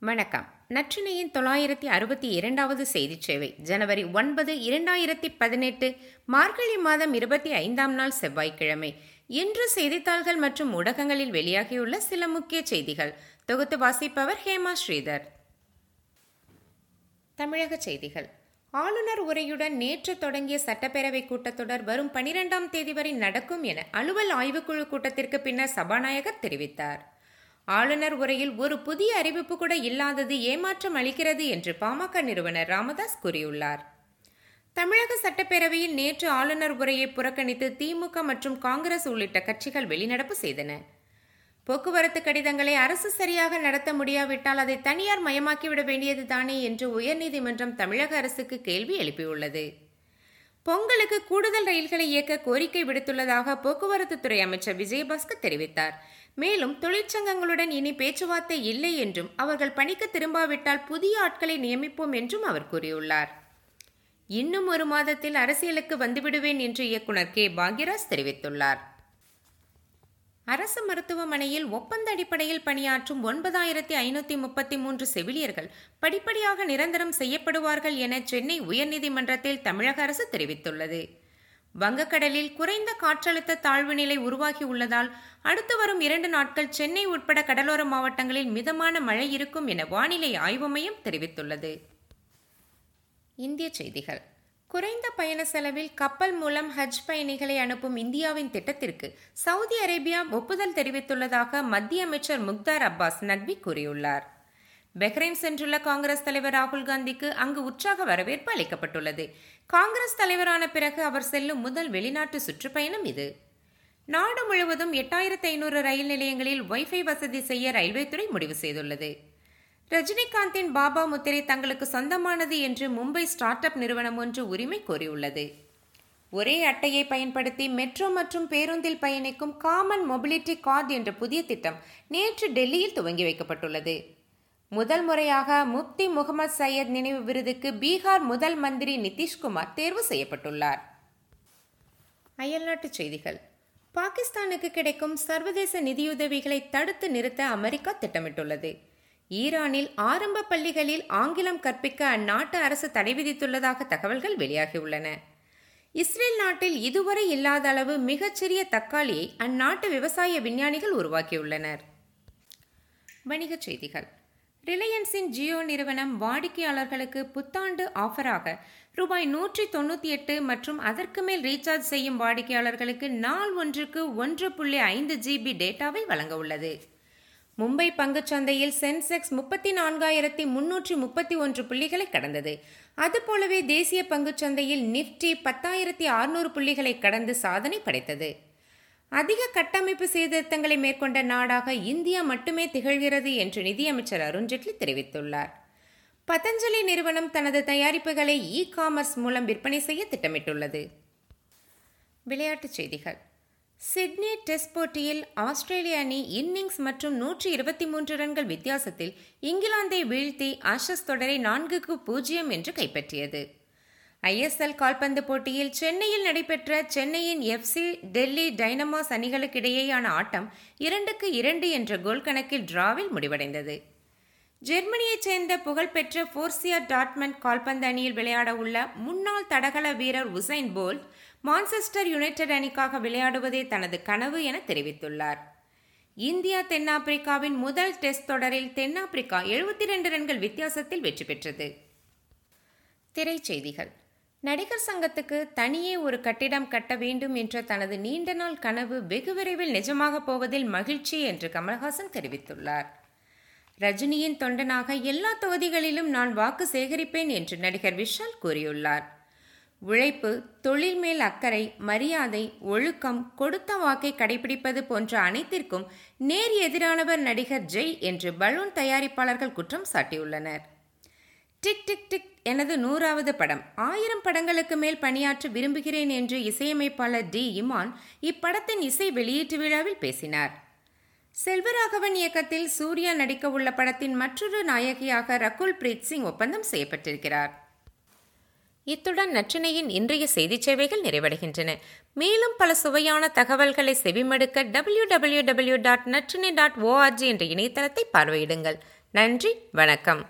வணக்கம். நற்றினையின் தொள்ளாயிரத்தி அறுபத்தி இரண்டாவது செய்திச் சேவை ஜனவரி ஒன்பது இரண்டாயிரத்தி பதினெட்டு மார்கழி மாதம் இருபத்தி ஐந்தாம் நாள் செவ்வாய்க்கிழமை. இன்று செய்தித்தாள்கள் மற்றும் ஊடகங்களில் வெளியாகியுள்ள சில முக்கிய செய்திகள். தொகுத்து வாசிப்பவர் ஹேமா ஸ்ரீதர். தமிழக செய்திகள். ஆளுநர் உரையுடன் நேற்று தொடங்கிய சட்டப்பேரவை கூட்டத்தொடர் வரும் பனிரெண்டாம் தேதி வரை நடக்கும் என அலுவல் ஆய்வுக்குழு கூட்டத்திற்கு பின்னர் சபாநாயகர் தெரிவித்தார். ஆளுநர் உரையில் ஒரு புதிய அறிவிப்பு கூட இல்லாதது ஏமாற்றம் அளிக்கிறது என்று பாமக நிறுவனர் ராமதாஸ் கூறியுள்ளார். தமிழக சட்டப்பேரவையில் நேற்று ஆளுநர் உரையை புறக்கணித்து திமுக மற்றும் காங்கிரஸ் உள்ளிட்ட கட்சிகள் வெளிநடப்பு செய்தன. போக்குவரத்து கடிதங்களை அரசு சரியாக நடத்த முடியாவிட்டால் அதை தனியார் மயமாக்கிவிட வேண்டியது தானே என்று உயர்நீதிமன்றம் தமிழக அரசுக்கு கேள்வி எழுப்பியுள்ளது. பொங்கலுக்கு கூடுதல் ரயில்களை இயக்க கோரிக்கை விடுத்துள்ளதாக போக்குவரத்து துறை அமைச்சர் விஜயபாஸ்கர் தெரிவித்தார். மேலும் தொழிற்சங்கங்களுடன் இனி பேச்சுவார்த்தை இல்லை என்றும் அவர்கள் பணிக்கு திரும்பாவிட்டால் புதிய ஆட்களை நியமிப்போம் என்றும் அவர் கூறியுள்ளார். இன்னும் ஒரு மாதத்தில் அரசியலுக்கு வந்துவிடுவேன் என்று இயக்குனர் கே. பாக்யராஜ் தெரிவித்துள்ளார். அரசு மருத்துவமனையில் ஒப்பந்த அடிப்படையில் பணியாற்றும் ஒன்பதாயிரத்தி ஐநூத்தி முப்பத்தி மூன்று செவிலியர்கள் படிப்படியாக நிரந்தரம் செய்யப்படுவார்கள் என சென்னை உயர்நீதிமன்றத்தில் தமிழக அரசு தெரிவித்துள்ளது. வங்கக்கடலில் குறைந்த காற்றழுத்த தாழ்வு நிலை உருவாகி உள்ளதால் அடுத்து வரும் இரண்டு நாட்கள் சென்னை உட்பட கடலோர மாவட்டங்களில் மிதமான மழை இருக்கும் என வானிலை ஆய்வு மையம் தெரிவித்துள்ளது. இந்திய செய்திகள். குறைந்த பயண செலவில் கப்பல் மூலம் ஹஜ் பயணிகளை அனுப்பும் இந்தியாவின் திட்டத்திற்கு சவுதி அரேபியா ஒப்புதல் தெரிவித்துள்ளதாக மத்திய அமைச்சர் முக்தார் அப்பாஸ் நக்வி கூறியுள்ளார். பஹ்ரைன் சென்றுள்ள காங்கிரஸ் தலைவர் ராகுல் காந்திக்கு அங்கு உற்சாக வரவேற்பு அளிக்கப்பட்டுள்ளது. காங்கிரஸ் தலைவரான பிறகு அவர் செல்லும் முதல் வெளிநாட்டு சுற்றுப்பயணம் இது. நாடு முழுவதும் எட்டாயிரத்து ஐநூறு ரயில் நிலையங்களில் ஒய்ஃபை வசதி செய்ய ரயில்வே துறை முடிவு செய்துள்ளது. ரஜினிகாந்தின் பாபா முத்திரை தங்களுக்கு சொந்தமானது என்று மும்பை ஸ்டார்ட் அப் நிறுவனம் ஒன்று உரிமை கோரியுள்ளது. ஒரே அட்டையை பயன்படுத்தி மெட்ரோ மற்றும் பேருந்தில் பயணிக்கும் காமன் மொபிலிட்டி கார்டு என்ற புதிய திட்டம் நேற்று டெல்லியில் துவங்கி வைக்கப்பட்டுள்ளது. முதல் முறையாக முப்தி முகமது சையத் நினைவு விருதுக்கு பீகார் முதல் மந்திரி நிதிஷ்குமார் தேர்வு செய்யப்பட்டுள்ளார். அயல்நாட்டுச் செய்திகள். பாகிஸ்தானுக்கு கிடைக்கும் சர்வதேச நிதியுதவிகளை தடுத்து நிறுத்த அமெரிக்கா திட்டமிட்டுள்ளது. ஈரானில் ஆரம்ப பள்ளிகளில் ஆங்கிலம் கற்பிக்க அந்நாட்டு அரசு தடை விதித்துள்ளதாக தகவல்கள் வெளியாகியுள்ளன. இஸ்ரேல் நாட்டில் இதுவரை இல்லாத அளவு மிகச்சிறிய தக்காளியை அந்நாட்டு விவசாய விஞ்ஞானிகள் உருவாக்கியுள்ளனர். வணிகச் செய்திகள். ரிலையன்ஸின் ஜியோ நிறுவனம் வாடிக்கையாளர்களுக்கு புத்தாண்டு ஆஃபராக ரூபாய் நூற்றி தொண்ணூற்றி எட்டு மற்றும் அதற்கு மேல் ரீசார்ஜ் செய்யும் வாடிக்கையாளர்களுக்கு நாள் ஒன்றுக்கு ஒன்று புள்ளி ஐந்து ஜிபி டேட்டாவை வழங்க உள்ளது. மும்பை பங்குச்சந்தையில் சென்செக்ஸ் முப்பத்தி நான்காயிரத்தி முன்னூற்றி முப்பத்தி ஒன்று புள்ளிகளை கடந்தது. அதுபோலவே தேசிய பங்குச்சந்தையில் நிப்டி பத்தாயிரத்தி அறுநூறு புள்ளிகளை கடந்து சாதனை படைத்தது. அதிக கட்டமைப்பு சீர்திருத்தங்களை மேற்கொண்ட நாடாக இந்தியா மட்டுமே திகழ்கிறது என்று நிதியமைச்சர் அருண்ஜேட்லி தெரிவித்துள்ளார். பதஞ்சலி நிறுவனம் தனது தயாரிப்புகளை இ காமர்ஸ் மூலம் விற்பனை செய்ய திட்டமிட்டுள்ளது. விளையாட்டுச் செய்திகள். சிட்னி டெஸ்ட் போட்டியில் ஆஸ்திரேலிய அணி இன்னிங்ஸ் மற்றும் நூற்றி இருபத்தி மூன்று ரன்கள் வித்தியாசத்தில் இங்கிலாந்தை வீழ்த்தி ஆஷஸ் தொடரை நான்குக்கு பூஜ்ஜியம் என்று கைப்பற்றியது. ஐஎஸ்எல் கால்பந்து போட்டியில் சென்னையில் நடைபெற்ற சென்னையின் எஃப்சி டெல்லி டைனமாஸ் அணிகளுக்கிடையேயான ஆட்டம் இரண்டுக்கு இரண்டு என்ற கோல் கணக்கில் டிராவில் முடிவடைந்தது. ஜெர்மனியைச் சேர்ந்த புகழ்பெற்ற ஃபோர்சியா டாட்மண்ட் கால்பந்து அணியில் விளையாட உள்ள முன்னாள் தடகள வீரர் உசைன் போல்ட் மான்செஸ்டர் யுனைடெட் அணிக்காக விளையாடுவதே தனது கனவு என தெரிவித்துள்ளார். இந்தியா தென்னாப்பிரிக்காவின் முதல் டெஸ்ட் தொடரில் தென்னாப்பிரிக்கா எழுபத்தி ரெண்டு ரன்கள் வித்தியாசத்தில் வெற்றி பெற்றது. திரைச்செய்திகள். நடிகர் சங்கத்துக்கு தனியே ஒரு கட்டிடம் கட்ட வேண்டும் என்ற தனது நீண்ட நாள் கனவு வெகு விரைவில் நிஜமாக போவதில் மகிழ்ச்சி என்று கமல்ஹாசன் தெரிவித்துள்ளார். ரஜினியின் தொண்டனாக எல்லா தொகுதிகளிலும் நான் வாக்கு சேகரிப்பேன் என்று நடிகர் விஷால் கூறியுள்ளார். உழைப்பு தொழில் மேல் அக்கறை மரியாதை ஒழுக்கம் கொடுத்த வாக்கை கடைபிடிப்பது போன்ற அனைத்திற்கும் நேர் எதிரானவர் நடிகர் ஜெய் என்று பலூன் தயாரிப்பாளர்கள் குற்றம் சாட்டியுள்ளனர். டிக் டிக் டிக் எனது நூறாவது படம். ஆயிரம் படங்களுக்கு மேல் பணியாற்ற விரும்புகிறேன் என்று இசையமைப்பாளர் டி. இமான் இப்படத்தின் இசை வெளியீட்டு விழாவில் பேசினார். செல்வராகவன் இயக்கத்தில் சூர்யா நடிக்க உள்ள படத்தின் மற்றொரு நாயகியாக ரகுல் பிரீத் சிங் ஒப்பந்தம் செய்யப்பட்டிருக்கிறார். இத்துடன் நற்றினையின் இன்றைய செய்திச் சேவைகள் நிறைவடைகின்றன. மேலும் பல சுவையான தகவல்களை செவிமடுக்க W W W dot Natrinai dot O R G என்ற இணையதளத்தை பார்வையிடுங்கள். நன்றி வணக்கம்.